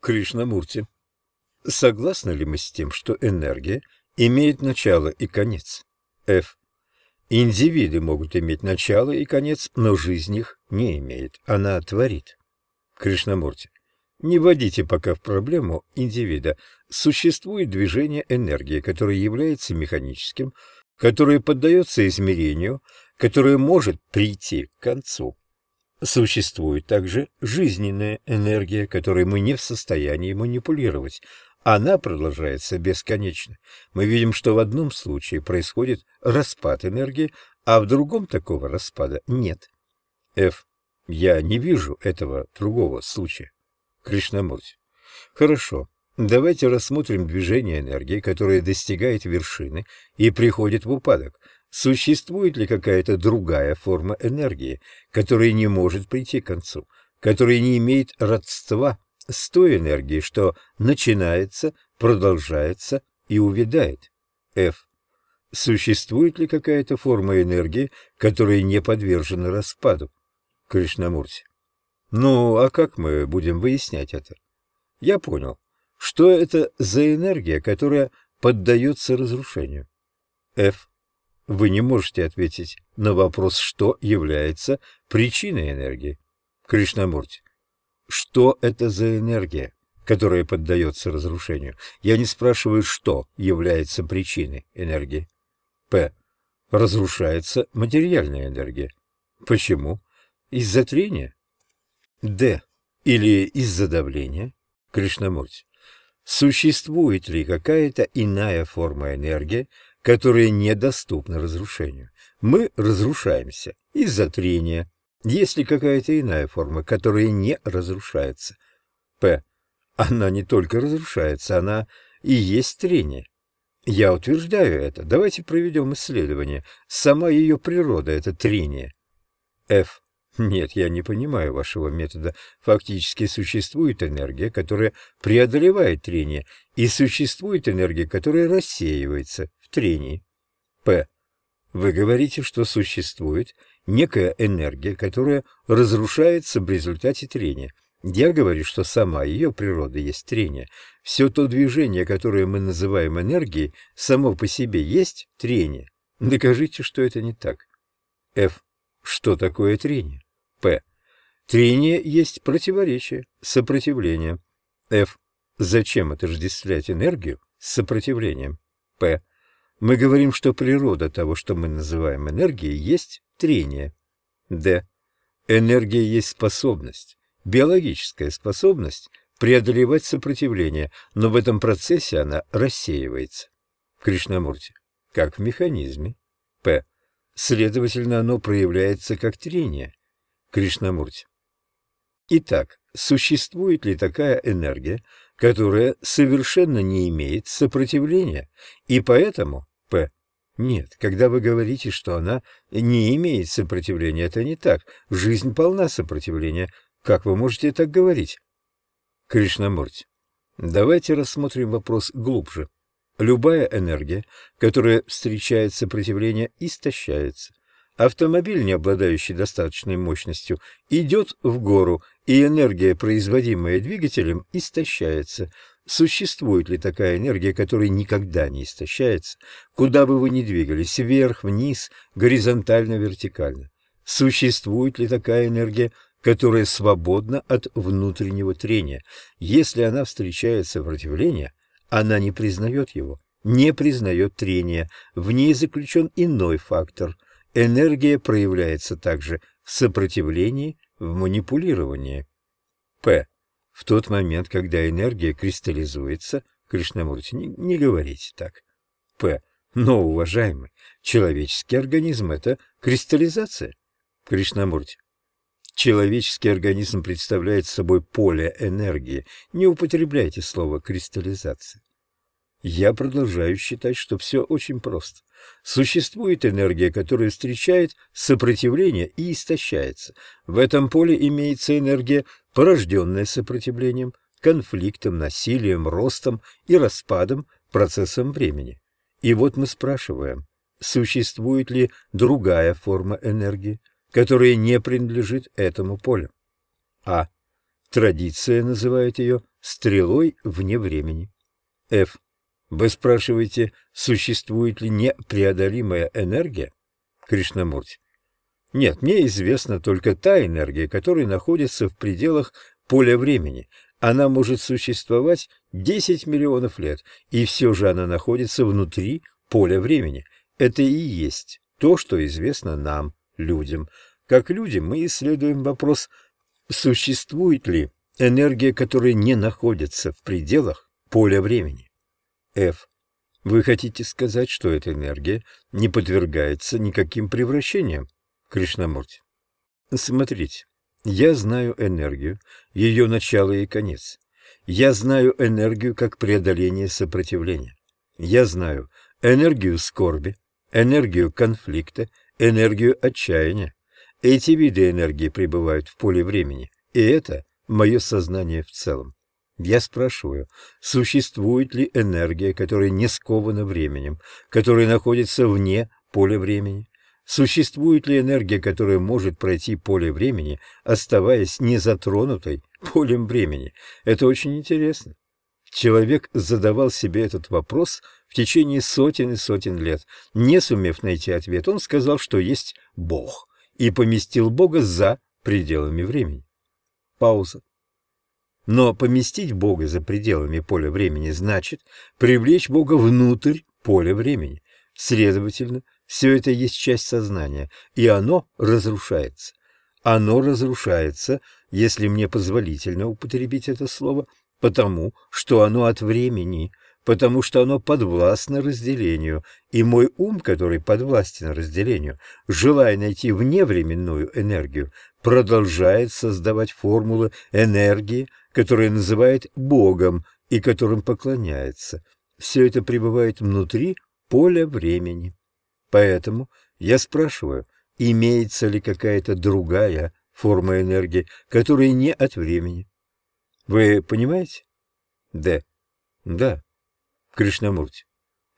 Кришнамурти. Согласны ли мы с тем, что энергия имеет начало и конец? Ф. Индивиды могут иметь начало и конец, но жизнь их не имеет. Она творит. Кришнамурти. Не вводите пока в проблему индивида. Существует движение энергии, которое является механическим, которое поддается измерению, которое может прийти к концу. Существует также жизненная энергия, которой мы не в состоянии манипулировать. Она продолжается бесконечно. Мы видим, что в одном случае происходит распад энергии, а в другом такого распада нет. Ф. Я не вижу этого другого случая. Кришнамурти. Хорошо. Давайте рассмотрим движение энергии, которое достигает вершины и приходит в упадок. Существует ли какая-то другая форма энергии, которая не может прийти к концу, которая не имеет родства с той энергией, что начинается, продолжается и увядает? F. Существует ли какая-то форма энергии, которая не подвержена распаду? Кришнамурти. Ну, а как мы будем выяснять это? Я понял. Что это за энергия, которая поддается разрушению? F. Вы не можете ответить на вопрос, что является причиной энергии. Кришнамурти. Что это за энергия, которая поддается разрушению? Я не спрашиваю, что является причиной энергии. П. Разрушается материальная энергия. Почему? Из-за трения? Д. Или из-за давления? Кришнамурти. Существует ли какая-то иная форма энергии, которая недоступна разрушению? Мы разрушаемся из-за трения. Есть ли какая-то иная форма, которая не разрушается? П. Она не только разрушается, она и есть трение. Я утверждаю это. Давайте проведем исследование. Сама ее природа — это трение. Ф. Нет, я не понимаю вашего метода. Фактически существует энергия, которая преодолевает трение, и существует энергия, которая рассеивается в трении. П. Вы говорите, что существует некая энергия, которая разрушается в результате трения. Я говорю, что сама ее природа есть трение. Все то движение, которое мы называем энергией, само по себе есть трение. Докажите, что это не так. Ф. Что такое трение? П. Трение есть противоречие, сопротивление. Ф. Зачем отождествлять энергию с сопротивлением? П. Мы говорим, что природа того, что мы называем энергией, есть трение. Д. Энергия есть способность, биологическая способность преодолевать сопротивление, но в этом процессе она рассеивается. Кришнамурти. Как в механизме. П. Следовательно, оно проявляется как трение. Кришнамурти. Итак, существует ли такая энергия, которая совершенно не имеет сопротивления, и поэтому, П. Нет, когда вы говорите, что она не имеет сопротивления, это не так. Жизнь полна сопротивления. Как вы можете так говорить? Кришнамурти. Давайте рассмотрим вопрос глубже. Любая энергия, которая встречает сопротивление, истощается. Автомобиль, не обладающий достаточной мощностью, идет в гору, и энергия, производимая двигателем, истощается. Существует ли такая энергия, которая никогда не истощается, куда бы вы ни двигались, вверх, вниз, горизонтально, вертикально? Существует ли такая энергия, которая свободна от внутреннего трения? Если она встречает сопротивление, она не признает его, не признает трения, в ней заключен иной фактор. Энергия проявляется также в сопротивлении, в манипулировании. П. В тот момент, когда энергия кристаллизуется, Кришнамурти, не, не говорите так. П. Но, уважаемый, человеческий организм — это кристаллизация. Кришнамурти. Человеческий организм представляет собой поле энергии. Не употребляйте слово «кристаллизация». Я продолжаю считать, что все очень просто. Существует энергия, которая встречает сопротивление и истощается. В этом поле имеется энергия, порожденная сопротивлением, конфликтом, насилием, ростом и распадом, процессом времени. И вот мы спрашиваем, существует ли другая форма энергии? которая не принадлежит этому полю. А. Традиция называет ее стрелой вне времени. F. Вы спрашиваете, существует ли непреодолимая энергия? Кришнамурти. Нет, мне известна только та энергия, которая находится в пределах поля времени. Она может существовать 10 миллионов лет, и все же она находится внутри поля времени. Это и есть то, что известно нам, людям. Как люди мы исследуем вопрос, существует ли энергия, которая не находится в пределах поля времени. F. Вы хотите сказать, что эта энергия не подвергается никаким превращениям? Кришнамурти. Смотрите, я знаю энергию, ее начало и конец. Я знаю энергию как преодоление сопротивления. Я знаю энергию скорби, энергию конфликта, энергию отчаяния. Эти виды энергии пребывают в поле времени, и это мое сознание в целом. Я спрашиваю, существует ли энергия, которая не скована временем, которая находится вне поля времени? Существует ли энергия, которая может пройти поле времени, оставаясь незатронутой полем времени? Это очень интересно. Человек задавал себе этот вопрос в течение сотен и сотен лет. Не сумев найти ответ, он сказал, что есть Бог, и поместил Бога за пределами времени. Пауза. Но поместить Бога за пределами поля времени значит привлечь Бога внутрь поля времени. Следовательно, все это есть часть сознания, и оно разрушается. Оно разрушается, если мне позволительно употребить это слово, потому что оно от времени, потому что оно подвластно разделению, и мой ум, который подвластен разделению, желая найти вневременную энергию, продолжает создавать формулы энергии, которые называет Богом и которым поклоняется. Все это пребывает внутри поля времени. Поэтому я спрашиваю, имеется ли какая-то другая форма энергии, которая не от времени. Вы понимаете? Д. Да. Кришнамурти.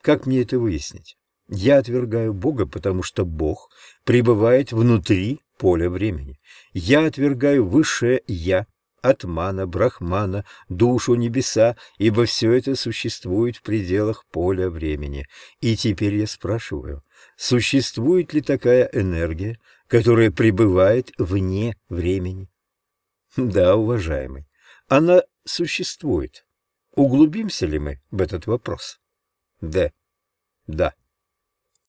Как мне это выяснить? Я отвергаю Бога, потому что Бог пребывает внутри поля времени. Я отвергаю высшее «Я», Атмана, Брахмана, душу, небеса, ибо все это существует в пределах поля времени. И теперь я спрашиваю, существует ли такая энергия, которая пребывает вне времени? Да, уважаемый, она существует. Углубимся ли мы в этот вопрос? Да. Да.